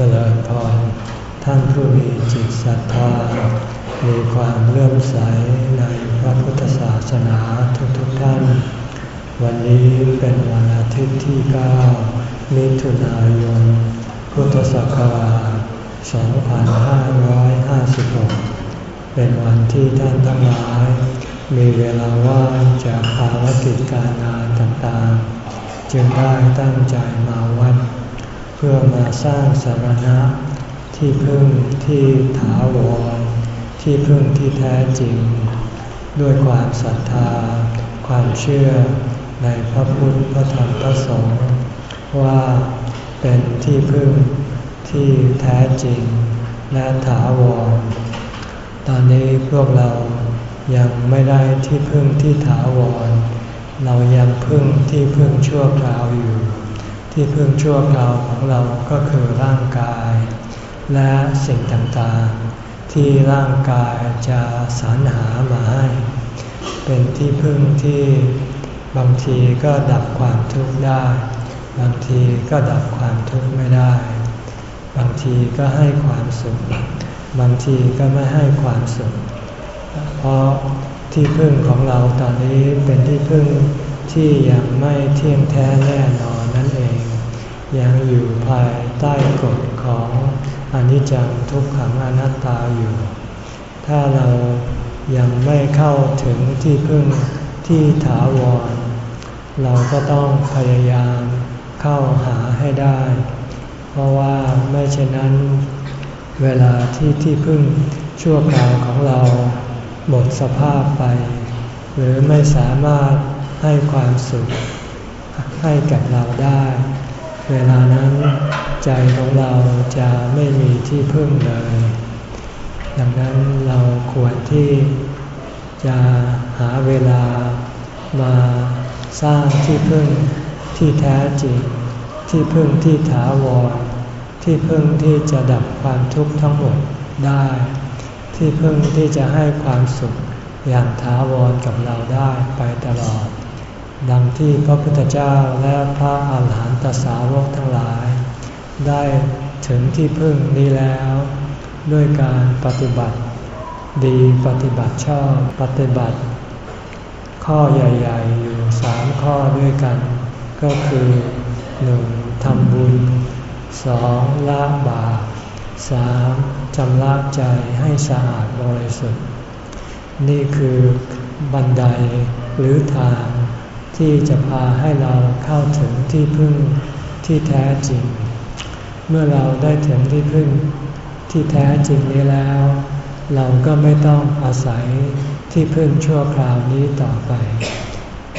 เจริญพร ท่านผู้มีจิตศรัทธา มีความเลื่อมใสในพระพุทธศาสนาทุกๆทท่าน วันนี้เป็นวันอาทิตย์ที่ 9 มิถุนายน พุทธศักราช 2556 เป็นวันที่ท่านทั้งหลาย มีเวลาว่างจากภารกิจการงานต่างๆ จึงได้ตั้งใจมาวัด เพื่อมาสร้างสารณะ ที่พึ่งที่ถาวร ที่พึ่งที่แท้จริง ด้วยความศรัทธา ความเชื่อในพระพุทธพระธรรมพระสงฆ์ว่าเป็นที่พึ่งที่แท้จริงและถาวร ตอนนี้พวกเรายังไม่ได้ที่พึ่งที่ถาวร เรายังพึ่งที่พึ่งชั่วคราวอยู่ ที่พึ่งชั่วคราวของเราก็คือร่างกาย และสิ่งต่างๆ ที่ร่างกายจะสรรหามาให้ เป็นที่พึ่งที่บางทีก็ดับความทุกข์ได้ บางทีก็ดับความทุกข์ไม่ได้ บางทีก็ให้ความสุข บางทีก็ไม่ให้ความสุข เพราะที่พึ่งของเราตอนนี้เป็นที่พึ่งที่ยังไม่เที่ยงแท้แน่นอนนั่นเอง ยังอยู่ภายใต้กฎของอนิจจังทุกขังอนัตตาอยู่ ถ้าเรายังไม่เข้าถึงที่พึ่งที่ถาวร เราก็ต้องพยายามเข้าหาให้ได้ เพราะว่าไม่เช่นนั้น เวลาที่ที่พึ่งชั่วคราวของเราหมดสภาพไป หรือไม่สามารถให้ความสุขให้กับเราได้ เวลานั้นใจของเราจะไม่มีที่พึ่งเลย ดังนั้นเราควรที่จะหาเวลามาสร้างที่พึ่งที่แท้จริง ที่พึ่งที่ถาวร ที่พึ่งที่จะดับความทุกข์ทั้งหมดได้ ที่พึ่งที่จะให้ความสุขอย่างถาวรกับเราได้ไปตลอด ดังที่พระพุทธเจ้าและพระอาหารหันตสาวกทั้งหลาย ได้ถึงที่พึ่งนี้แล้ว ด้วยการปฏิบัติ ดีปฏิบัติชอบปฏิบัติ ข้อใหญ่ๆ อยู่สามข้อด้วยกัน ก็คือหนึ่งทำบุญสองละบาปสามจำละใจให้สะอาดบริสุทธิ์ นี่คือบันไดหรือทาง ที่จะพาให้เราเข้าถึงที่พึ่งที่แท้จริง เมื่อเราได้ถึงที่พึ่งที่แท้จริงนี้แล้ว เราก็ไม่ต้องอาศัยที่พึ่งชั่วคราวนี้ต่อไป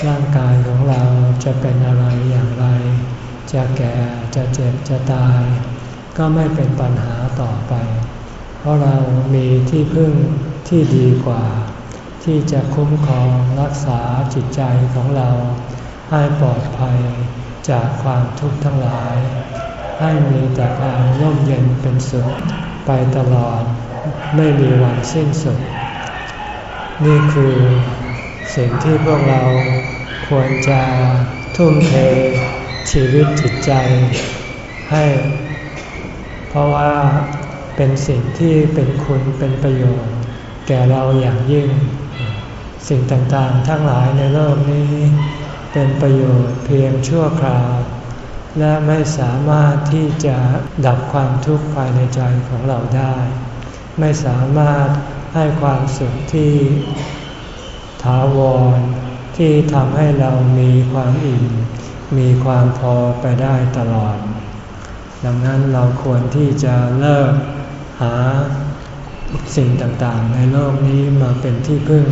ร่างกายของเราจะเป็นอะไรอย่างไร จะแก่จะเจ็บจะตาย ก็ไม่เป็นปัญหาต่อไป เพราะเรามีที่พึ่งที่ดีกว่า ที่จะคุ้มครองรักษาจิตใจของเราให้ปลอดภัยจากความทุกข์ทั้งหลาย ให้มีแต่ความร่มเย็นเป็นสุขไปตลอดไม่มีวันสิ้นสุด นี่คือสิ่งที่พวกเราควรจะทุ่มเทชีวิตจิตใจให้ เพราะว่าเป็นสิ่งที่เป็นคุณเป็นประโยชน์ แก่เราอย่างยิ่ง สิ่งต่างๆ ทั้งหลายในโลกนี้ เป็นประโยชน์เพียงชั่วคราว และไม่สามารถที่จะดับความทุกข์ภายในใจของเราได้ ไม่สามารถให้ความสุขที่ถาวรที่ทำให้เรามีความอิ่มมีความพอไปได้ตลอด ดังนั้นเราควรที่จะเลิกหาสิ่งต่างๆ ในโลกนี้มาเป็นที่พึ่ง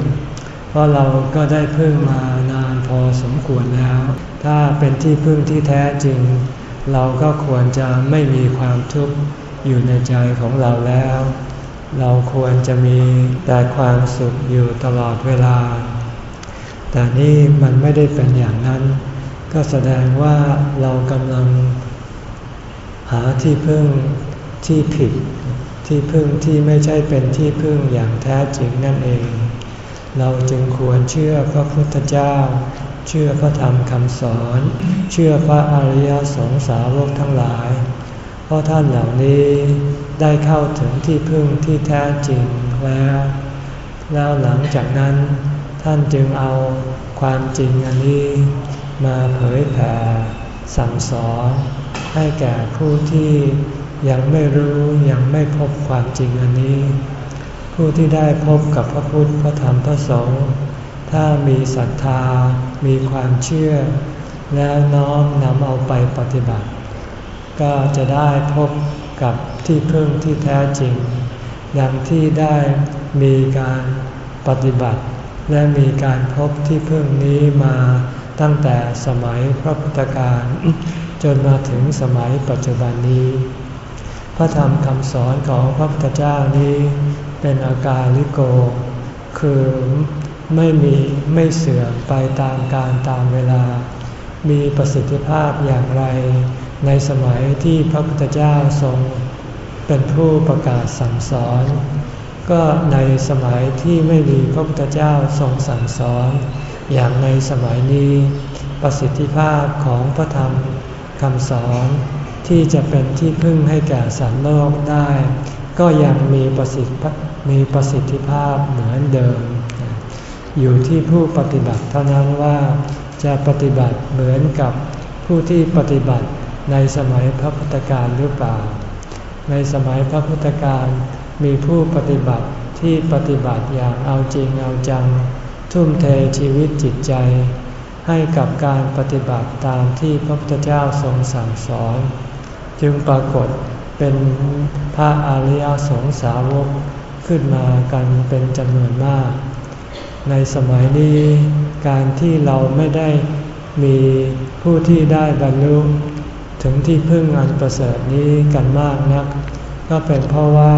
ราะเราก็ได้พึ่งมานานพอสมควรแล้ว ถ้าเป็นที่พึ่งที่แท้จริง เราก็ควรจะไม่มีความทุกข์อยู่ในใจของเราแล้ว เราควรจะมีแต่ความสุขอยู่ตลอดเวลา แต่นี่มันไม่ได้เป็นอย่างนั้น ก็แสดงว่าเรากำลังหาที่พึ่งที่ผิด ที่พึ่งที่ไม่ใช่เป็นที่พึ่งอย่างแท้จริงนั่นเอง เราจึงควรเชื่อพระพุทธเจ้า เชื่อพระธรรมคำสอน เชื่อพระอริยสงสาวกทั้งหลาย เพราะท่านเหล่านี้ได้เข้าถึงที่พึ่งที่แท้จริงแล้ว แล้วหลังจากนั้น ท่านจึงเอาความจริงอันนี้มาเผยแผ่สั่งสอนให้แก่ผู้ที่ยังไม่รู้ยังไม่พบความจริงอันนี้ ผู้ที่ได้พบกับพระพุทธพระธรรมพระสงฆ์ถ้ามีศรัทธา มีความเชื่อ แล้วน้อมนำเอาไปปฏิบัติ ก็จะได้พบกับที่พึ่งที่แท้จริง ดังที่ได้มีการปฏิบัติ และมีการพบที่พึ่งนี้มาตั้งแต่สมัยพระพุทธการจนมาถึงสมัยปัจจุบันนี้ พระธรรมคำสอนของพระพุทธเจ้านี้ เป็นอาการลิโก คือไม่มีไม่เสื่อมไปตามการตามเวลา มีประสิทธิภาพอย่างไร ในสมัยที่พระพุทธเจ้าทรงเป็นผู้ประกาศสั่งสอน ก็ในสมัยที่ไม่มีพระพุทธเจ้าทรงสั่งสอน อย่างในสมัยนี้ ประสิทธิภาพของพระธรรมคำสอนที่จะเป็นที่พึ่งให้แก่สัตว์โลกได้ ก็ยังมีประสิทธิ มีประสิทธิภาพเหมือนเดิม อยู่ที่ผู้ปฏิบัติเท่านั้นว่าจะปฏิบัติเหมือนกับผู้ที่ปฏิบัติในสมัยพระพุทธการหรือเปล่า ในสมัยพระพุทธการมีผู้ปฏิบัติที่ปฏิบัติอย่างเอาจริงเอาจัง ทุ่มเทชีวิตจิตใจ ให้กับการปฏิบัติตามที่พระพุทธเจ้าทรงสั่งสอน จึงปรากฏเป็นพระอริยสงสาวก ขึ้นมากันเป็นจำนวนมาก ในสมัยนี้การที่เราไม่ได้มีผู้ที่ได้บรรลุถึงที่พึ่งอันประเสริฐนี้กันมากนัก ก็เป็นเพราะว่า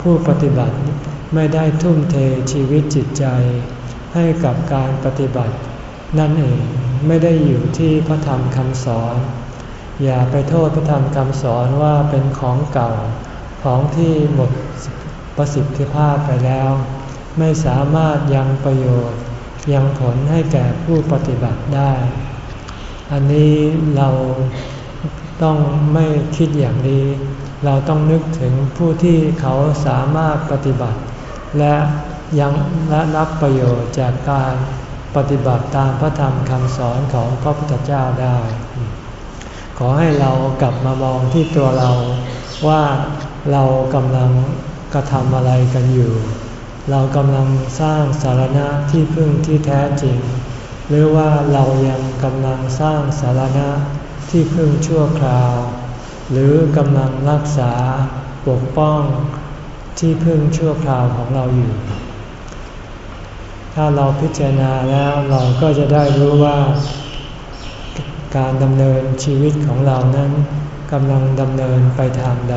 ผู้ปฏิบัติไม่ได้ทุ่มเทชีวิตจิตใจ ให้กับการปฏิบัติ นั่นเองไม่ได้อยู่ที่พระธรรมคำสอน อย่าไปโทษพระธรรมคำสอนว่าเป็นของเก่าของที่หมด ประสิทธิภาพไปแล้ว ไม่สามารถยังประโยชน์ยังผลให้แก่ผู้ปฏิบัติได้ อันนี้เราต้องไม่คิดอย่างนี้ เราต้องนึกถึงผู้ที่เขาสามารถปฏิบัติ และยังและรับประโยชน์จากการปฏิบัติตามพระธรรมคำสอนของพระพุทธเจ้าได้ ขอให้เรากลับมามองที่ตัวเราว่าเรากำลัง กระทำอะไรกันอยู่ เรากำลังสร้างสารณะที่พึ่งที่แท้จริง หรือว่าเรายังกำลังสร้างสารณะที่พึ่งชั่วคราว หรือกำลังรักษาปกป้องที่พึ่งชั่วคราวของเราอยู่ ถ้าเราพิจารณาแล้วเราก็จะได้รู้ว่า การดำเนินชีวิตของเรานั้นกำลังดำเนินไปทางใด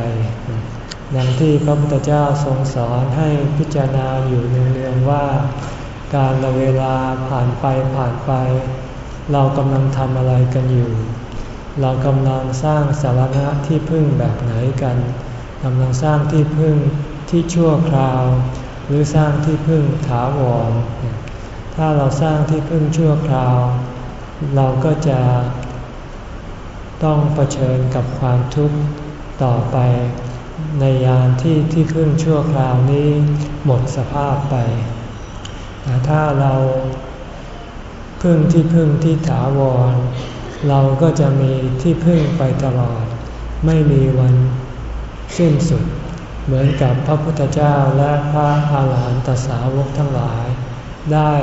อย่างที่พระพุทธเจ้าทรงสอนให้พิจารณาอยู่เนืองๆว่า การเวลาผ่านไปผ่านไป เรากำลังทำอะไรกันอยู่ เรากำลังสร้างสารณะที่พึ่งแบบไหนกันกำลังสร้างที่พึ่งที่ชั่วคราว หรือสร้างที่พึ่งถาวรถ้าเราสร้างที่พึ่งชั่วคราว เราก็จะต้องเผชิญกับความทุกข์ต่อไป ในยามที่ที่พึ่งชั่วคราวนี้หมดสภาพไปแต่ถ้าเราพึ่งที่พึ่งที่ถาวร เราก็จะมีที่พึ่งไปตลอด ไม่มีวันสิ้นสุด เหมือนกับพระพุทธเจ้าและพระอาหารหันตสาวกทั้งหลาย ได้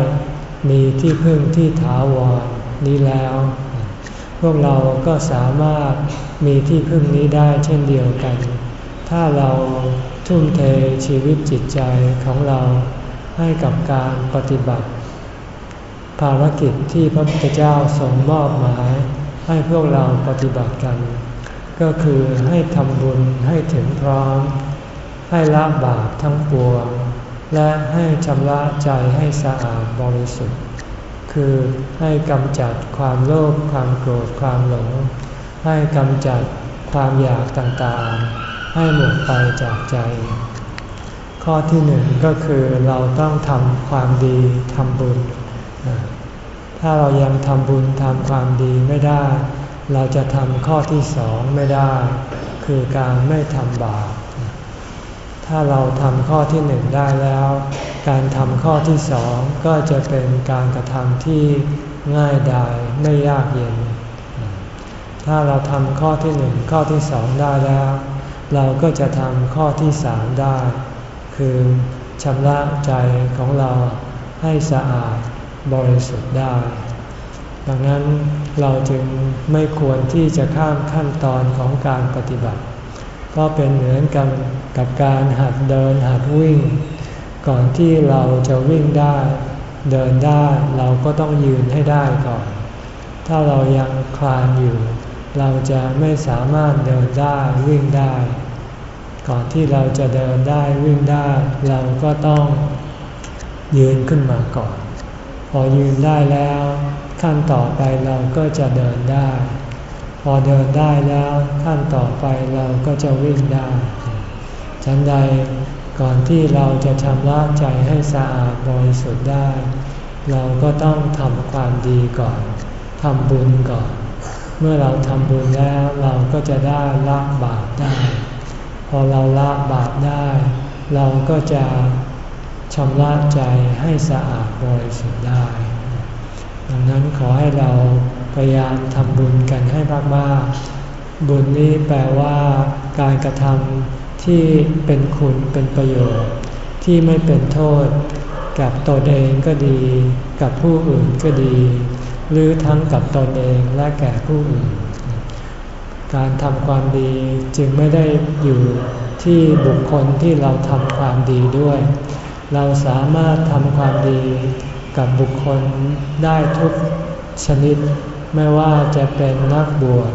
มีที่พึ่งที่ถาวรนี้แล้ว พวกเราก็สามารถมีที่พึ่งนี้ได้เช่นเดียวกัน ถ้าเราทุ่มเทชีวิตจิตใจของเราให้กับการปฏิบัติ ภารกิจที่พระพุทธเจ้าทรงมอบหมายให้พวกเราปฏิบัติกัน ก็คือให้ทำบุญให้ถึงพร้อม ให้ละบาปทั้งปวง และให้ชำระใจให้สะอาดบริสุทธิ์ คือให้กำจัดความโลภความโกรธความหลง ให้กำจัดความอยากต่างๆ ให้หมดไปจากใจ ข้อที่หนึ่งก็คือเราต้องทำความดีทำบุญ ถ้าเรายังทำบุญทำความดีไม่ได้ เราจะทำข้อที่สองไม่ได้ คือการไม่ทำบาป ถ้าเราทำข้อที่หนึ่งได้แล้ว การทำข้อที่สองก็จะเป็นการกระทำที่ง่ายดายไม่ยากเย็น ถ้าเราทำข้อที่หนึ่งข้อที่สองได้แล้ว เราก็จะทำข้อที่สามได้ คือชำระใจของเราให้สะอาดบริสุทธิ์ได้ ดังนั้นเราจึงไม่ควรที่จะข้ามขั้นตอนของการปฏิบัติ เพราะเป็นเหมือนกันกับการหัดเดินหัดวิ่ง ก่อนที่เราจะวิ่งได้เดินได้เราก็ต้องยืนให้ได้ก่อน ถ้าเรายังคลานอยู่ เราจะไม่สามารถเดินได้วิ่งได้ ก่อนที่เราจะเดินได้วิ่งได้เราก็ต้องยืนขึ้นมาก่อน พอยืนได้แล้ว ขั้นต่อไปเราก็จะเดินได้ พอเดินได้แล้วขั้นต่อไปเราก็จะวิ่งได้ฉันใดก่อนที่เราจะชำระใจให้สะอาดบริสุทธิ์ได้ เราก็ต้องทำความดีก่อนทำบุญก่อน เมื่อเราทำบุญแล้วเราก็จะได้ละบาปได้ พอเราละบาปได้ เราก็จะชำระใจให้สะอาดบริสุทธิ์ได้ ดังนั้นขอให้เราพยายามทำบุญกันให้มากๆ บุญนี้แปลว่า การกระทำที่เป็นคุณเป็นประโยชน์ ที่ไม่เป็นโทษ กับตนเองก็ดี กับผู้อื่นก็ดี หรือทั้งกับตนเองและแก่ผู้อื่น การทำความดีจึงไม่ได้อยู่ที่บุคคลที่เราทำความดีด้วย เราสามารถทำความดีกับบุคคลได้ทุกชนิด ไม่ว่าจะเป็นนักบวช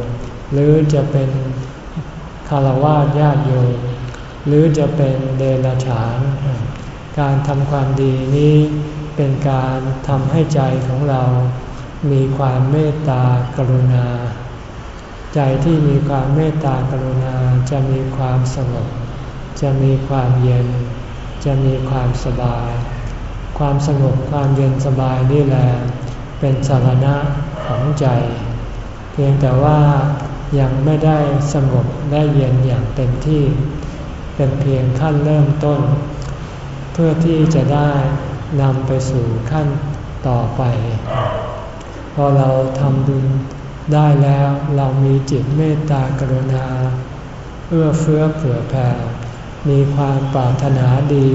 หรือจะเป็นคารวะญาติโยมหรือจะเป็นเดรัจฉาน การทำความดีนี้เป็นการทำให้ใจของเรา มีความเมตตากรุณา ใจที่มีความเมตตากรุณาจะมีความสงบ จะมีความเย็น จะมีความสบาย ความสงบความเย็นสบายนี่แหละเป็นสารณะของใจ เพียงแต่ว่ายังไม่ได้สงบได้เย็นอย่างเต็มที่ เป็นเพียงขั้นเริ่มต้น เพื่อที่จะได้นำไปสู่ขั้นต่อไป พอเราทำบุญ ได้แล้วเรามีจิตเมตตากรุณา เอื้อเฟื้อเผื่อแผ่มีความปรารถนาดี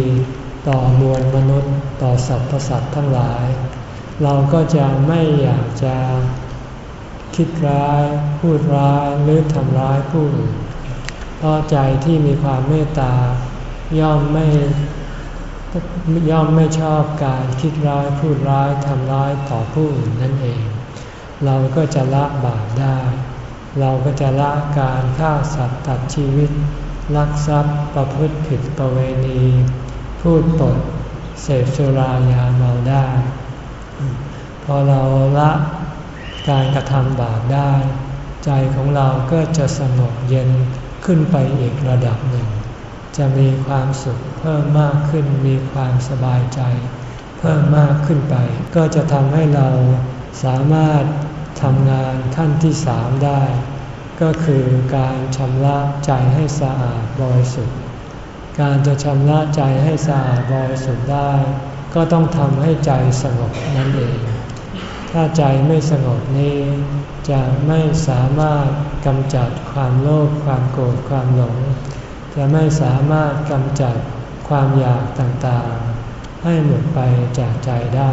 ต่อมวลมนุษย์ต่อสรรพสัตว์ทั้งหลาย เราก็จะไม่อยากจะคิดร้าย พูดร้ายหรือทำร้ายผู้อื่นเพราะใจที่มีความเมตตา ย่อมไม่ย่อมไม่ชอบการคิดร้ายพูดร้ายทำร้ายต่อผู้อื่นนั่นเอง เราก็จะละบาปได้ เราก็จะละการฆ่าสัตว์ตัดชีวิต ลักทรัพย์ประพฤติผิดประเวณี พูดปดเสพสุรายาเมาได้ พอเราละการกระทำบาปได้ ใจของเราก็จะสงบเย็นขึ้นไปอีกระดับหนึ่ง จะมีความสุขเพิ่มมากขึ้นมีความสบายใจ เพิ่มมากขึ้นไป ก็จะทำให้เราสามารถ ทำงานขั้นที่สามได้ ก็คือการชำระใจให้สะอาดบริสุทธิ์ การจะชำระใจให้สะอาดบริสุทธิ์ได้ ก็ต้องทำให้ใจสงบนั่นเอง ถ้าใจไม่สงบนี้ จะไม่สามารถกำจัดความโลภความโกรธความหลง จะไม่สามารถกำจัดความอยากต่างๆ ให้หมดไปจากใจได้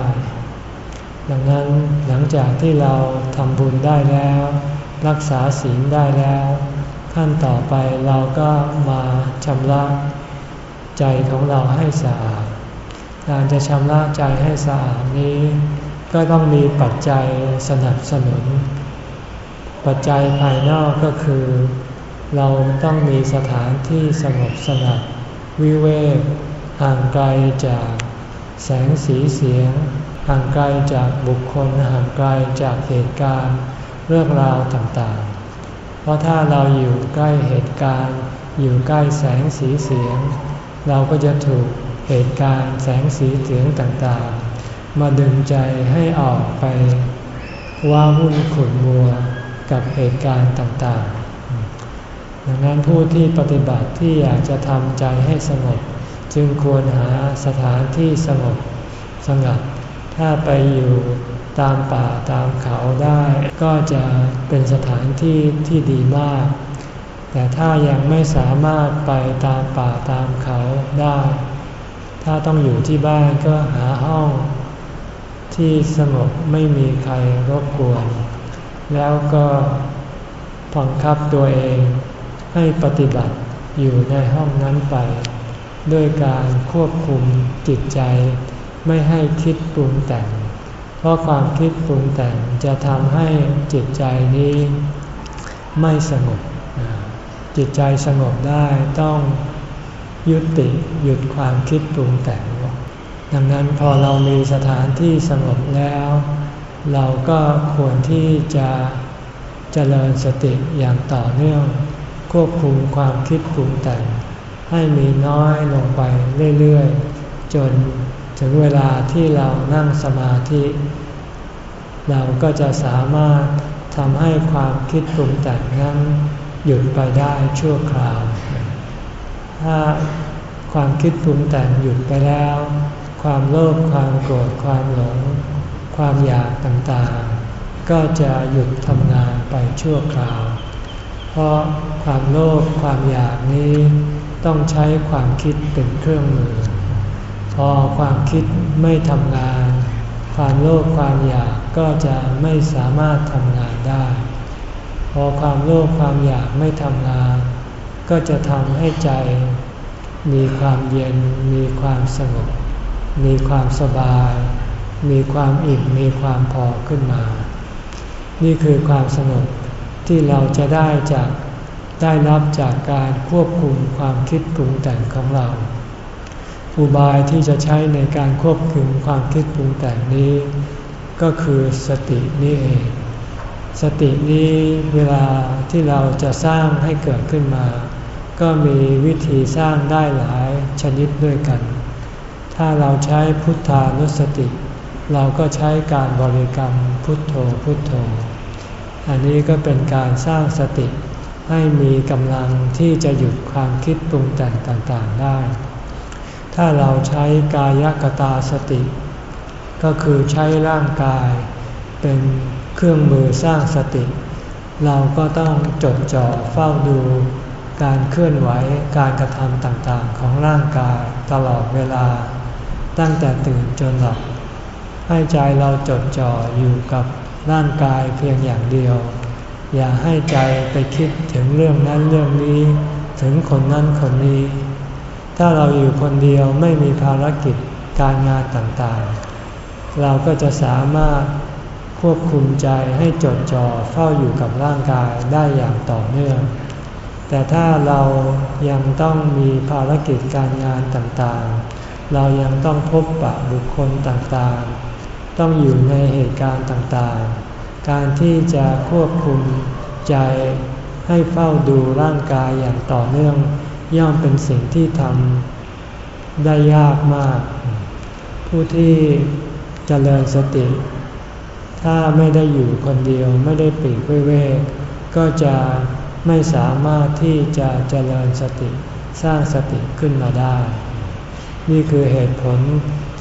ดังนั้นหลังจากที่เราทำบุญได้แล้ว รักษาศีลได้แล้ว ขั้นต่อไปเราก็มาชำระใจของเราให้สะอาด การจะชำระใจให้สะอาดนี้ ก็ต้องมีปัจจัยสนับสนุน ปัจจัยภายนอกก็คือ เราต้องมีสถานที่สงบสงัดวิเวกห่างไกลจากแสงสีเสียง ห่างไกลจากบุคคลห่างไกลจากเหตุการณ์ เรื่องราวต่างๆ เพราะถ้าเราอยู่ใกล้เหตุการณ์ อยู่ใกล้แสงสีเสียง เราก็จะถูกเหตุการณ์แสงสีเสียงต่างๆ มาดึงใจให้ออกไปว่าวุ่นขุ่นมัวกับเหตุการณ์ต่างๆ ดังนั้นผู้ที่ปฏิบัติที่อยากจะทำใจให้สงบ จึงควรหาสถานที่สงบสงัด ถ้าไปอยู่ตามป่าตามเขาได้ ก็จะเป็นสถานที่ที่ดีมาก แต่ถ้ายังไม่สามารถไปตามป่าตามเขาได้ ถ้าต้องอยู่ที่บ้านก็หาห้อง ที่สงบไม่มีใครรบกวน แล้วก็บังคับตัวเองให้ปฏิบัติอยู่ในห้องนั้นไป ด้วยการควบคุมจิตใจ ไม่ให้คิดปรุงแต่ง เพราะความคิดปรุงแต่งจะทำให้จิตใจนี้ไม่สงบ จิตใจสงบได้ต้องยุติหยุดความคิดปรุงแต่ง ดังนั้นพอเรามีสถานที่สงบแล้ว เราก็ควรที่จะเจริญสติอย่างต่อเนื่อง ควบคุมความคิดปรุงแต่ง ให้มีน้อยลงไปเรื่อยๆ จน ถึงเวลาที่เรานั่งสมาธิ เราก็จะสามารถทำให้ความคิดปรุงแต่งนั้นหยุดไปได้ชั่วคราว ถ้าความคิดปรุงแต่งหยุดไปแล้ว ความโลภความโกรธความหลง ความอยากต่างๆ ก็จะหยุดทำงานไปชั่วคราว เพราะความโลภความอยากนี้ต้องใช้ความคิดเป็นเครื่องมือ พอความคิดไม่ทำงาน ความโลภความอยากก็จะไม่สามารถทำงานได้ พอความโลภความอยากไม่ทำงาน ก็จะทำให้ใจ มีความเย็น มีความสงบ มีความสบาย มีความอิ่ม มีความพอขึ้นมา นี่คือความสงบที่เราจะได้จากได้รับจากการควบคุมความคิดปรุงแต่งของเรา อุบายที่จะใช้ในการควบคุมความคิดปรุงแต่งนี้ ก็คือสตินี่เอง สตินี้เวลาที่เราจะสร้างให้เกิดขึ้นมา ก็มีวิธีสร้างได้หลายชนิดด้วยกัน ถ้าเราใช้พุทธานุสติ เราก็ใช้การบริกรรมพุทโธพุทโธ อันนี้ก็เป็นการสร้างสติให้มีกำลังที่จะหยุดความคิดปรุงแต่งต่างๆได้ ถ้าเราใช้กายกตาสติ ก็คือใช้ร่างกาย เป็นเครื่องมือสร้างสติ เราก็ต้องจดจ่อเฝ้าดู การเคลื่อนไหวการกระทำต่างๆ ของร่างกายตลอดเวลา ตั้งแต่ตื่นจนหลับให้ใจเราจดจ่ออยู่กับร่างกายเพียงอย่างเดียว อย่าให้ใจไปคิดถึงเรื่องนั้นเรื่องนี้ ถึงคนนั้นคนนี้ ถ้าเราอยู่คนเดียวไม่มีภารกิจการงานต่างๆ เราก็จะสามารถควบคุมใจให้จดจ่อเฝ้าอยู่กับร่างกายได้อย่างต่อเนื่อง แต่ถ้าเรายังต้องมีภารกิจการงานต่างๆ เรายังต้องพบปะบุคคลต่างๆ ต้องอยู่ในเหตุการณ์ต่างๆ การที่จะควบคุมใจให้เฝ้าดูร่างกายอย่างต่อเนื่อง ย่อมเป็นสิ่งที่ทำได้ยากมาก ผู้ที่จเจริญสติ ถ้าไม่ได้อยู่คนเดียวไม่ได้ปีกเว่ก็จะไม่สามารถที่จะเจริญสติสร้างสติขึ้นมาได้ นี่คือเหตุผล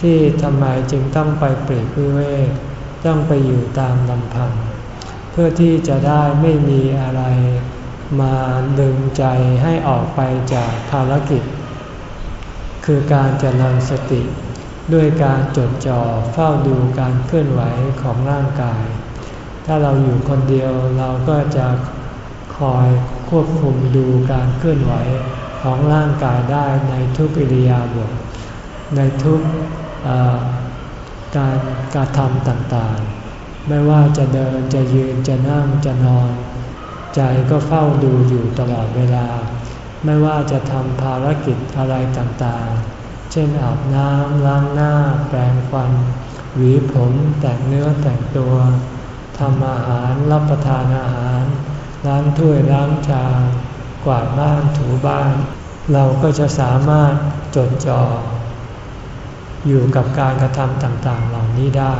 ที่ทำไมจึงต้องไปปลีกวิเวกต้องไปอยู่ตามลำพัง เพื่อที่จะได้ไม่มีอะไร มาดึงใจให้ออกไปจากภารกิจ คือการเจริญสติ ด้วยการจดจ่อเฝ้าดูการเคลื่อนไหวของร่างกาย ถ้าเราอยู่คนเดียวเราก็จะคอยควบคุมดูการเคลื่อนไหวของร่างกายได้ในทุกอิริยาบถในทุกการการทำต่างๆ ไม่ว่าจะเดินจะยืนจะนั่งจะนอน ใจก็เฝ้าดูอยู่ตลอดเวลา ไม่ว่าจะทำภารกิจอะไรต่างๆ เช่นอาบน้ำล้างหน้า แปรงฟัน หวีผมแต่งเนื้อแต่งตัวทำอาหารรับประทานอาหาร ล้างถ้วยล้างจานกวาดบ้านถูบ้าน เราก็จะสามารถจดจ่ออยู่กับการกระทำต่างๆ เหล่านี้ได้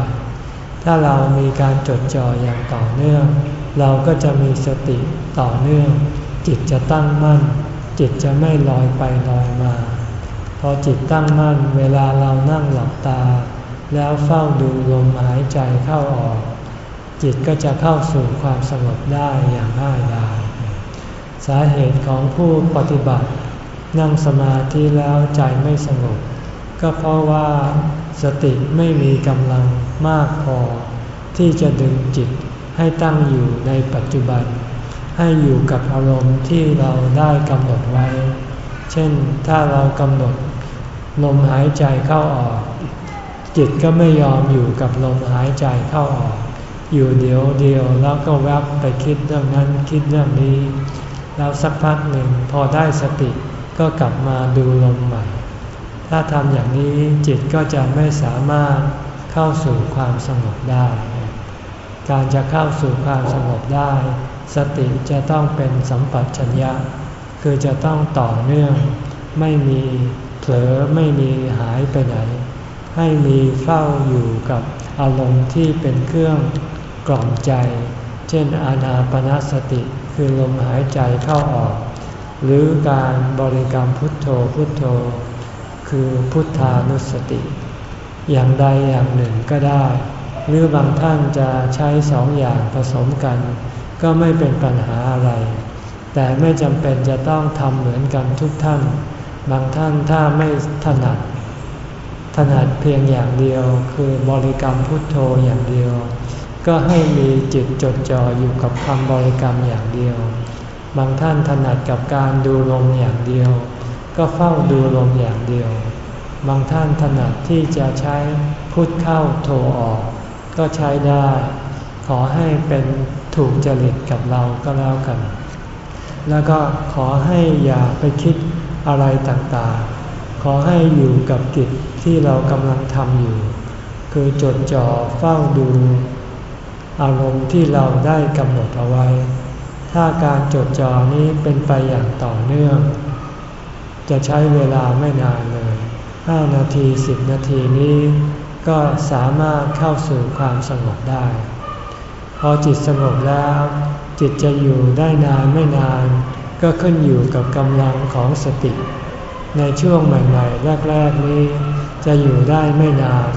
ถ้าเรามีการจดจ่ออย่างต่อเนื่อง เราก็จะมีสติต่อเนื่อง จิตจะตั้งมั่น จิตจะไม่ลอยไปลอยมา พอจิตตั้งมั่นเวลาเรานั่งหลับตา แล้วเฝ้าดูลมหายใจเข้าออก จิตก็จะเข้าสู่ความสงบได้อย่างง่ายดายสาเหตุของผู้ปฏิบัติ นั่งสมาธิแล้วใจไม่สงบก็เพราะว่าสติไม่มีกำลังมากพอ ที่จะดึงจิต ให้ตั้งอยู่ในปัจจุบัน ให้อยู่กับอารมณ์ที่เราได้กำหนดไว้ เช่นถ้าเรากำหนดลมหายใจเข้าออก จิตก็ไม่ยอมอยู่กับลมหายใจเข้าออก อยู่เดียวเดียวแล้วก็แวบไปคิดเรื่องนั้นคิดเรื่องนี้ แล้วสักพักหนึ่งพอได้สติก็กลับมาดูลมใหม่ ถ้าทำอย่างนี้จิตก็จะไม่สามารถเข้าสู่ความสงบได้ การจะเข้าสู่ความสงบได้ สติจะต้องเป็นสัมปชัญญะ คือจะต้องต่อเนื่อง ไม่มีเผลอไม่มีหายไปไหน ให้มีเฝ้าอยู่กับอารมณ์ที่เป็นเครื่องกล่อมใจ เช่นอานาปนาสติคือลมหายใจเข้าออก หรือการบริกรรมพุทโธพุทโธ คือพุทธานุสติ อย่างใดอย่างหนึ่งก็ได้ หรือบางท่านจะใช้สองอย่างผสมกัน ก็ไม่เป็นปัญหาอะไร แต่ไม่จำเป็นจะต้องทำเหมือนกันทุกท่าน บางท่านถ้าไม่ถนัด ถนัดเพียงอย่างเดียว คือบริกรรมพุทโธอย่างเดียว ก็ให้มีจิตจดจ่ออยู่กับคำบริกรรมอย่างเดียว บางท่านถนัดกับการดูลมอย่างเดียว ก็เฝ้าดูลมอย่างเดียว บางท่านถนัดที่จะใช้พุทเข้าโทออก ก็ใช้ได้ ขอให้เป็นถูกจริตกับเราก็แล้วกัน แล้วก็ขอให้อย่าไปคิดอะไรต่างๆ ขอให้อยู่กับกิจที่เรากำลังทำอยู่ คือจดจ่อเฝ้าดูอารมณ์ที่เราได้กำหนดเอาไว้ ถ้าการจดจ่อนี้เป็นไปอย่างต่อเนื่อง จะใช้เวลาไม่นานเลย 5 นาที 10 นาทีนี้ ก็สามารถเข้าสู่ความสงบได้ พอจิตสงบแล้ว จิตจะอยู่ได้นานไม่นาน ก็ขึ้นอยู่กับกำลังของสติ ในช่วงใหม่ๆ แรกๆนี้ จะอยู่ได้ไม่นาน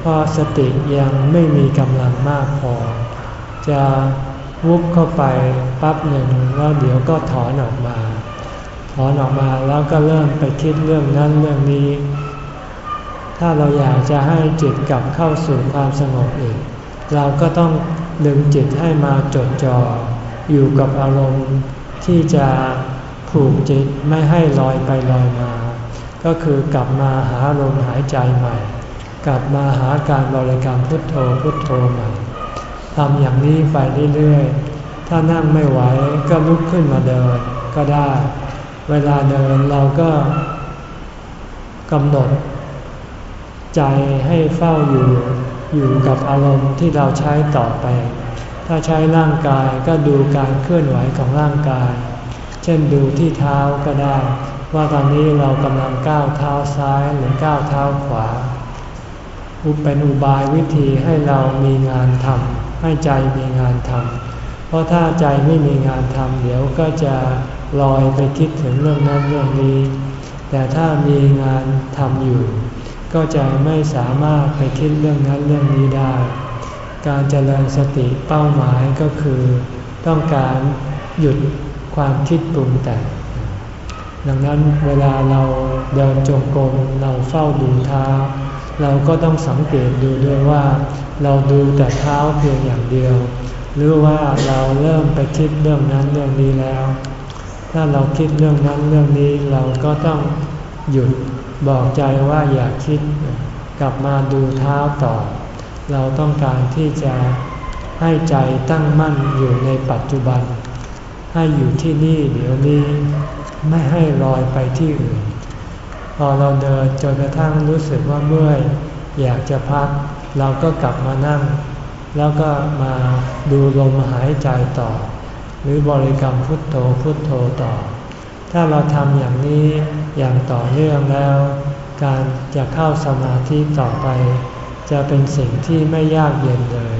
เพราะสติยังไม่มีกำลังมากพอ จะวุบเข้าไปปั๊บหนึ่งแล้วเดี๋ยวก็ถอนออกมา ถอนออกมาแล้วก็เริ่มไปคิดเรื่องนั้นเรื่องนี้ ถ้าเราอยากจะให้จิตกลับเข้าสู่ความสงบอีก เราก็ต้องดึงจิตให้มาจดจ่ออยู่กับอารมณ์ที่จะผูกจิตไม่ให้ลอยไปลอยมา ก็คือกลับมาหาลมหายใจใหม่ กลับมาหาการบริกรรมพุทโธพุทโธใหม่ทำอย่างนี้ไปเรื่อยๆ ถ้านั่งไม่ไหวก็ลุกขึ้นมาเดินก็ได้ เวลาเดินเราก็กำหนด ใจให้เฝ้าอยู่อยู่กับอารมณ์ที่เราใช้ต่อไป ถ้าใช้ร่างกายก็ดูการเคลื่อนไหวของร่างกาย เช่นดูที่เท้าก็ได้ ว่าตอนนี้เรากำลังก้าวเท้าซ้ายหรือก้าวเท้าขวาอุปเป็นอุบายวิธีให้เรามีงานทำให้ใจมีงานทำเพราะถ้าใจไม่มีงานทำเดี๋ยวก็จะลอยไปคิดถึงเรื่องนั้นเรื่องนี้ แต่ถ้ามีงานทำอยู่ ก็จะไม่สามารถไปคิดเรื่องนั้นเรื่องนี้ได้ การเจริญสติเป้าหมายก็คือ ต้องการหยุดความคิดปรุงแต่ง ดังนั้นเวลาเราเดินจงกรมเราเฝ้าดูเท้า เราก็ต้องสังเกตดูด้วยว่า เราดูแต่เท้าเพียงอย่างเดียว หรือว่าเราเริ่มไปคิดเรื่องนั้นเรื่องนี้แล้ว ถ้าเราคิดเรื่องนั้นเรื่องนี้เราก็ต้องหยุด บอกใจว่าอย่าคิดกลับมาดูเท้าต่อ เราต้องการที่จะให้ใจตั้งมั่นอยู่ในปัจจุบัน ให้อยู่ที่นี่เดี๋ยวนี้ไม่ให้ลอยไปที่อื่น พอเราเดินจนกระทั่งรู้สึกว่าเมื่อยอยากจะพัก เราก็กลับมานั่ง แล้วก็มาดูลมหายใจต่อ หรือบริกรรมพุทโธพุทโธต่อ ถ้าเราทำอย่างนี้อย่างต่อเนื่องแล้ว การจะเข้าสมาธิต่อไป จะเป็นสิ่งที่ไม่ยากเย็นเลย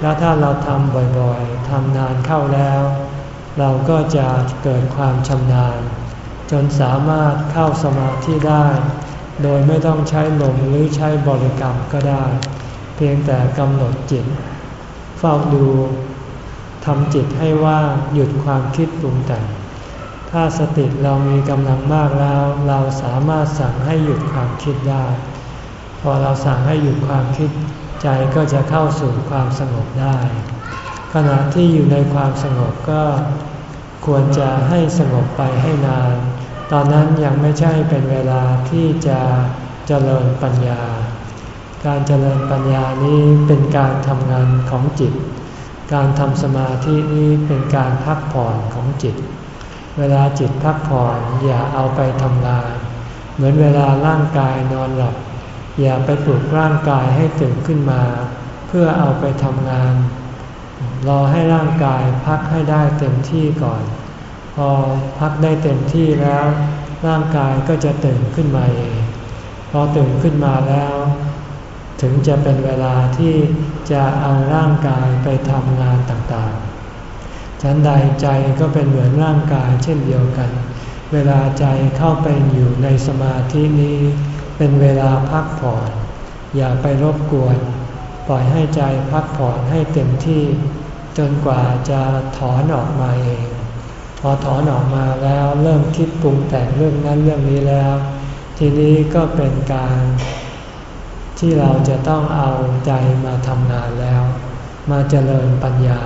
แล้วถ้าเราทำบ่อยๆทำนานเข้าแล้ว เราก็จะเกิดความชำนาญ จนสามารถเข้าสมาธิได้ โดยไม่ต้องใช้ลมหรือใช้บริกรรมก็ได้ เพียงแต่กำหนดจิต เฝ้าดูทำจิตให้ว่างหยุดความคิดปรุงแต่ง ถ้าสติเรามีกำลังมากแล้ว เราสามารถสั่งให้หยุดความคิดได้ พอเราสั่งให้หยุดความคิด ใจก็จะเข้าสู่ความสงบได้ ขณะที่อยู่ในความสงบก็ควรจะให้สงบไปให้นาน ตอนนั้นยังไม่ใช่เป็นเวลาที่จะเจริญปัญญา การเจริญปัญญานี้เป็นการทำงานของจิต การทำสมาธินี้เป็นการพักผ่อนของจิต เวลาจิตพักผ่อนอย่าเอาไปทำงานเหมือนเวลาร่างกายนอนหลับ อย่าไปปลุกร่างกายให้ตื่นขึ้นมา เพื่อเอาไปทำงาน รอให้ร่างกายพักให้ได้เต็มที่ก่อน พอพักได้เต็มที่แล้ว ร่างกายก็จะตื่นขึ้นมาเองพอตื่นขึ้นมาแล้ว ถึงจะเป็นเวลาที่จะเอาร่างกายไปทำงานต่างๆ ฉันใดใจก็เป็นเหมือนร่างกายเช่นเดียวกัน เวลาใจเข้าไปอยู่ในสมาธินี้ เป็นเวลาพักผ่อน อย่าไปรบกวน ปล่อยให้ใจพักผ่อนให้เต็มที่ จนกว่าจะถอนออกมาเอง พอถอนออกมาแล้วเริ่มคิดปรุงแต่งเรื่องนั้นเรื่องนี้แล้ว ทีนี้ก็เป็นการ ที่เราจะต้องเอาใจมาทำงานแล้ว มาเจริญปัญญา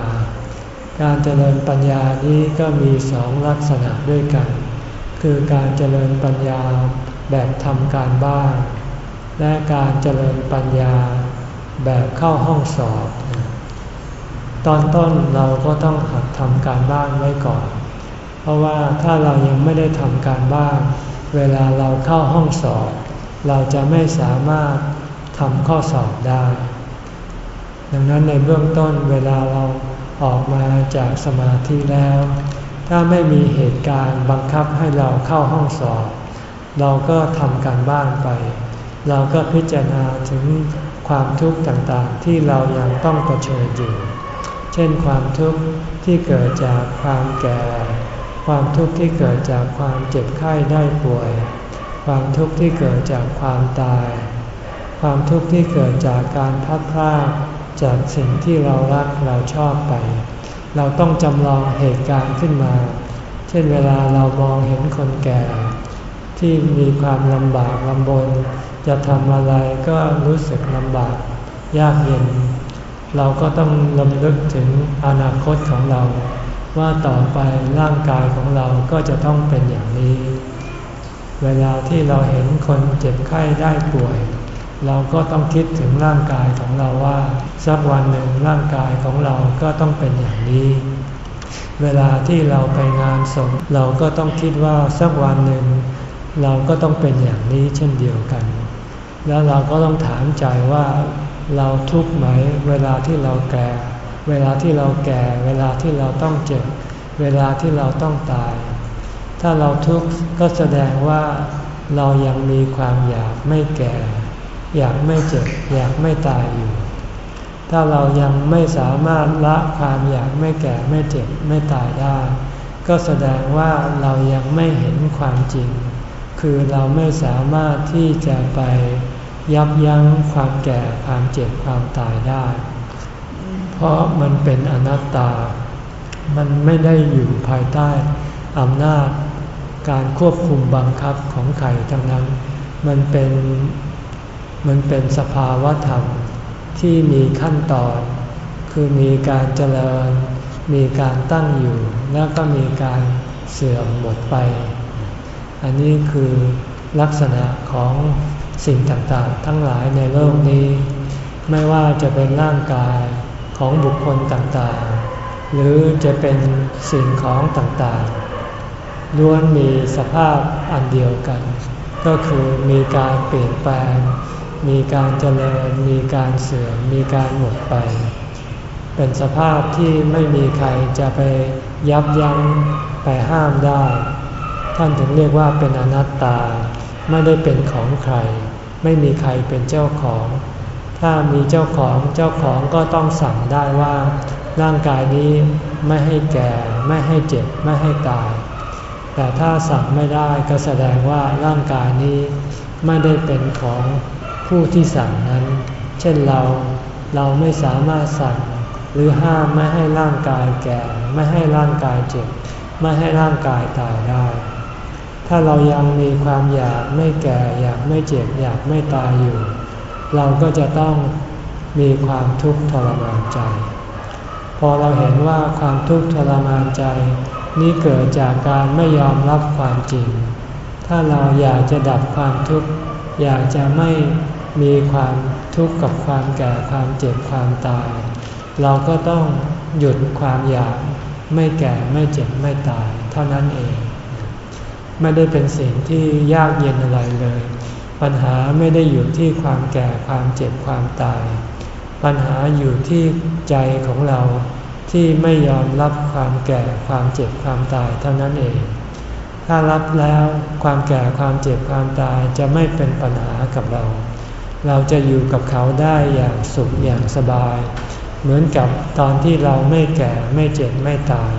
การเจริญปัญญานี้ก็มีสองลักษณะด้วยกัน คือการเจริญปัญญาแบบทำการบ้าน และการเจริญปัญญาแบบเข้าห้องสอบ ตอนต้นเราก็ต้องหัดทำการบ้านไว้ก่อน เพราะว่าถ้าเรายังไม่ได้ทำการบ้าน เวลาเราเข้าห้องสอบ เราจะไม่สามารถทำข้อสอบได้ ดังนั้นในเบื้องต้นเวลาเรา ออกมาจากสมาธิแล้ว ถ้าไม่มีเหตุการณ์บังคับให้เราเข้าห้องสอบ เราก็ทำการบ้านไป เราก็พิจารณาถึงความทุกข์ต่างๆ ที่เรายังต้องเผชิญอยู่ เช่นความทุกข์ที่เกิดจากความแก่ ความทุกข์ที่เกิดจากความเจ็บไข้ได้ป่วย ความทุกข์ที่เกิดจากความตาย ความทุกข์ที่เกิดจากการพัดพลาด จากสิ่งที่เรารักเราชอบไป เราต้องจำลองเหตุการณ์ขึ้นมา เช่นเวลาเรามองเห็นคนแก่ ที่มีความลำบากลำบน จะทำอะไรก็รู้สึกลำบากยากเย็น เราก็ต้องลำลึกถึงอนาคตของเรา ว่าต่อไปร่างกายของเราก็จะต้องเป็นอย่างนี้ เวลาที่เราเห็นคนเจ็บไข้ได้ป่วย เราก็ต้องคิดถึงร่างกายของเราว่า สักวันหนึ่งร่างกายของเราก็ต้องเป็นอย่างนี้ เวลาที่เราไปงานศพเราก็ต้องคิดว่าสักวันหนึ่ง เราก็ต้องเป็นอย่างนี้เช่นเดียวกัน แล้วเราก็ต้องถามใจว่าเราทุกข์ไหม เวลาที่เราแก่ เวลาที่เราแก่ เวลาที่เราต้องเจ็บ เวลาที่เราต้องตาย ถ้าเราทุกข์ก็แสดงว่าเรายังมีความอยากไม่แก่ อยากไม่เจ็บ อยากไม่ตายอยู่ ถ้าเรายังไม่สามารถละความอยากไม่แก่ไม่เจ็บไม่ตายได้ ก็แสดงว่าเรายังไม่เห็นความจริง คือเราไม่สามารถที่จะไปยับยั้งความแก่ความเจ็บความตายได้ เพราะมันเป็นอนัตตา มันไม่ได้อยู่ภายใต้อำนาจการควบคุมบังคับของใครทั้งนั้น มันเป็น มันเป็นสภาวะธรรมที่มีขั้นตอน คือมีการเจริญ มีการตั้งอยู่ แล้วก็มีการเสื่อมหมดไป อันนี้คือลักษณะของสิ่งต่างๆ ทั้งหลายในโลกนี้ ไม่ว่าจะเป็นร่างกายของบุคคลต่างๆ หรือจะเป็นสิ่งของต่างๆล้วนมีสภาพอันเดียวกัน ก็คือมีการเปลี่ยนแปลง มีการเจริญ มีการเสื่อม มีการหมดไป เป็นสภาพที่ไม่มีใครจะไปยับยั้งไปห้ามได้ ท่านถึงเรียกว่าเป็นอนัตตา ไม่ได้เป็นของใคร ไม่มีใครเป็นเจ้าของ ถ้ามีเจ้าของเจ้าของก็ต้องสั่งได้ว่าร่างกายนี้ไม่ให้แก่ ไม่ให้เจ็บ ไม่ให้ตาย แต่ถ้าสั่งไม่ได้ก็แสดงว่าร่างกายนี้ไม่ได้เป็นของ ผู้ที่สั่งนั้น เช่นเราเราไม่สามารถสั่ง หรือห้ามไม่ให้ร่างกายแก่ ไม่ให้ร่างกายเจ็บ ไม่ให้ร่างกายตายได้ ถ้าเรายังมีความอยากไม่แก่อยากไม่เจ็บอยากไม่ตายอยู่ เราก็จะต้องมีความทุกข์ทรมานใจ พอเราเห็นว่าความทุกข์ทรมานใจ นี้เกิดจากการไม่ยอมรับความจริง ถ้าเราอยากจะดับความทุกข์ อยากจะไม่ มีความทุกข์กับความแก่ความเจ็บความตาย เราก็ต้องหยุดความอยากไม่แก่ไม่เจ็บไม่ตาย เท่านั้นเอง ไม่ได้เป็นสิ่งที่ยากเย็นอะไรเลย ปัญหาไม่ได้อยู่ที่ความแก่ความเจ็บความตาย ปัญหาอยู่ที่ใจของเราที่ไม่ยอมรับความแก่ความเจ็บความตายเท่านั้นเอง ถ้ารับแล้วความแก่ความเจ็บความตายจะไม่เป็นปัญหากับเรา เราจะอยู่กับเขาได้อย่างสุขอย่างสบาย เหมือนกับตอนที่เราไม่แก่ไม่เจ็บไม่ตาย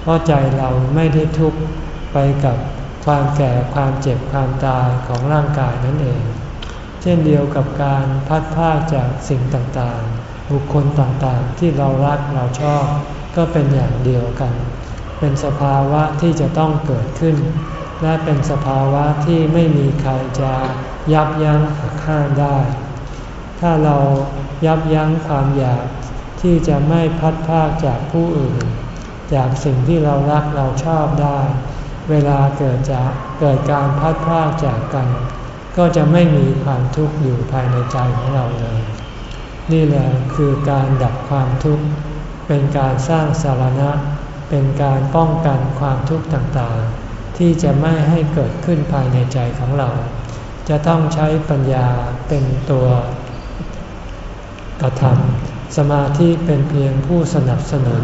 เพราะใจเราไม่ได้ทุกข์ไปกับความแก่ความเจ็บความตายของร่างกายนั่นเอง เช่นเดียวกับการพัดพาจากสิ่งต่างๆ บุคคลต่างๆ ที่เรารักเราชอบ ก็เป็นอย่างเดียวกัน เป็นสภาวะที่จะต้องเกิดขึ้น และเป็นสภาวะที่ไม่มีใครจะยับยั้งห้ามได้ ถ้าเรายับยั้งความอยากที่จะไม่พัดพากจากผู้อื่น จากสิ่งที่เรารักเราชอบได้ เวลาเกิดจากเกิดการพัดพากจากกัน ก็จะไม่มีความทุกข์อยู่ภายในใจของเราเลย นี่แหละคือการดับความทุกข์ เป็นการสร้างสารณะ เป็นการป้องกันความทุกข์ต่างๆ ที่จะไม่ให้เกิดขึ้นภายในใจของเรา จะต้องใช้ปัญญาเป็นตัวกระทำสมาธิเป็นเพียงผู้สนับสนุน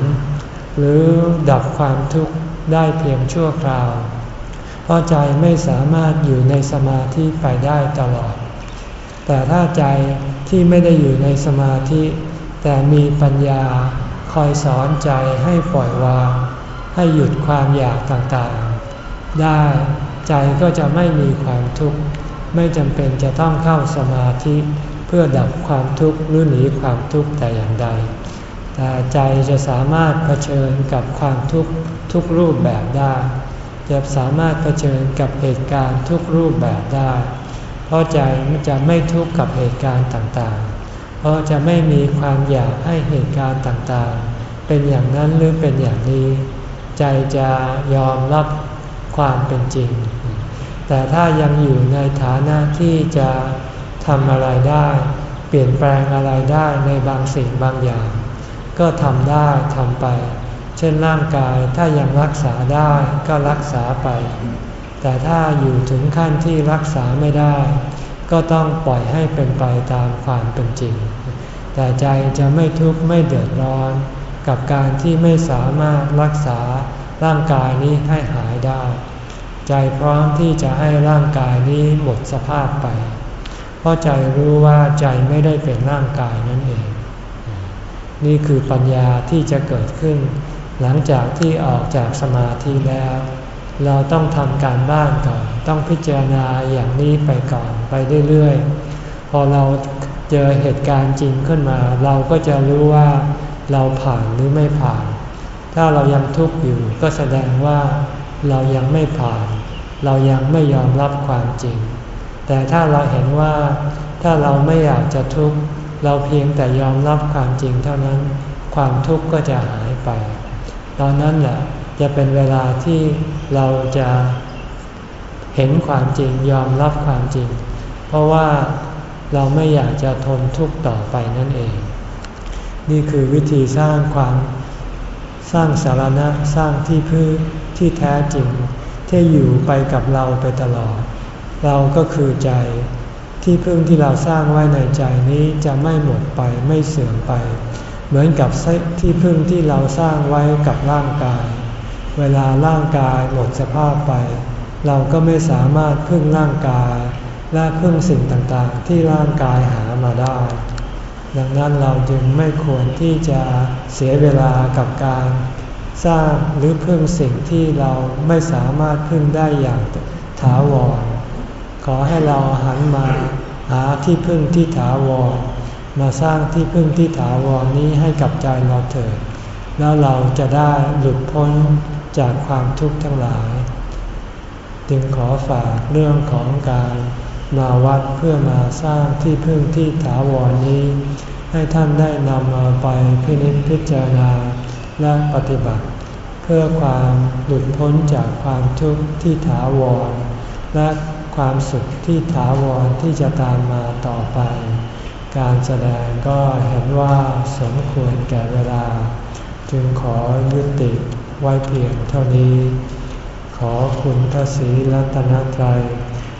หรือดับความทุกข์ได้เพียงชั่วคราว เพราะใจไม่สามารถอยู่ในสมาธิไปได้ตลอด แต่ถ้าใจที่ไม่ได้อยู่ในสมาธิ แต่มีปัญญาคอยสอนใจให้ปล่อยวางให้หยุดความอยากต่างๆ ได้ใจก็จะไม่มีความทุกข์ไม่จำเป็นจะต้องเข้าสมาธิเพื่อดับความทุกข์หรือหนีความทุกข์แต่อย่างใด แต่ใจจะสามารถเผชิญกับความทุกข์ทุกรูปแบบได้จะสามารถเผชิญกับเหตุการณ์ทุกรูปแบบได้ เพราะใจจะไม่ทุกข์กับเหตุการณ์ต่างๆ เพราะจะไม่มีความอยากให้เหตุการณ์ต่างๆ เป็นอย่างนั้นหรือเป็นอย่างนี้ ใจจะยอมรับ ความเป็นจริง แต่ถ้ายังอยู่ในฐานะที่จะทำอะไรได้ เปลี่ยนแปลงอะไรได้ในบางสิ่งบางอย่าง ก็ทำได้ทำไป เช่นร่างกายถ้ายังรักษาได้ก็รักษาไป แต่ถ้าอยู่ถึงขั้นที่รักษาไม่ได้ ก็ต้องปล่อยให้เป็นไปตามความเป็นจริง แต่ใจจะไม่ทุกข์ไม่เดือดร้อน กับการที่ไม่สามารถรักษา ร่างกายนี้ให้หายได้ ใจพร้อมที่จะให้ร่างกายนี้หมดสภาพไป เพราะใจรู้ว่าใจไม่ได้เป็นร่างกายนั่นเอง นี่คือปัญญาที่จะเกิดขึ้น หลังจากที่ออกจากสมาธิแล้ว เราต้องทำการบ้านก่อน ต้องพิจารณาอย่างนี้ไปก่อนไปเรื่อยๆ พอเราเจอเหตุการณ์จริงขึ้นมา เราก็จะรู้ว่าเราผ่านหรือไม่ผ่าน ถ้าเรายังทุกข์อยู่ก็แสดงว่าเรายังไม่ผ่าน เรายังไม่ยอมรับความจริง แต่ถ้าเราเห็นว่าถ้าเราไม่อยากจะทุกข์เราเพียงแต่ยอมรับความจริงเท่านั้น ความทุกข์ก็จะหายไป ตอนนั้นแหละจะเป็นเวลาที่เราจะเห็นความจริงยอมรับความจริง เพราะว่าเราไม่อยากจะทนทุกข์ต่อไปนั่นเอง นี่คือวิธีสร้างความ สร้างสารณะสร้างที่พึ่งที่แท้จริง ที่อยู่ไปกับเราไปตลอด เราก็คือใจ ที่พึ่งที่เราสร้างไว้ในใจนี้จะไม่หมดไปไม่เสื่อมไป เหมือนกับที่พึ่งที่เราสร้างไว้กับร่างกาย เวลาร่างกายหมดสภาพไป เราก็ไม่สามารถพึ่งร่างกาย และพึ่งสิ่งต่างๆ ที่ร่างกายหามาได้ ดังนั้นเราจึงไม่ควรที่จะเสียเวลากับการสร้างหรือพึ่งสิ่งที่เราไม่สามารถพึ่งได้อย่างถาวร ขอให้เราหันมาหาที่พึ่งที่ถาวร มาสร้างที่พึ่งที่ถาวรนี้ให้กับใจเราเถิด แล้วเราจะได้หลุดพ้นจากความทุกข์ทั้งหลาย จึงขอฝากเรื่องของการ มาวัดเพื่อมาสร้างที่พึ่งที่ถาวรนี้ ให้ท่านได้นำมาไปพินิจพิจารณาและปฏิบัติ เพื่อความหลุดพ้นจากความทุกข์ที่ถาวร และความสุขที่ถาวรที่จะตามมาต่อไป การแสดงก็เห็นว่าสมควรแก่เวลา จึงขอยุติไว้เพียงเท่านี้ ขอคุณพระศรีรัตนตรัย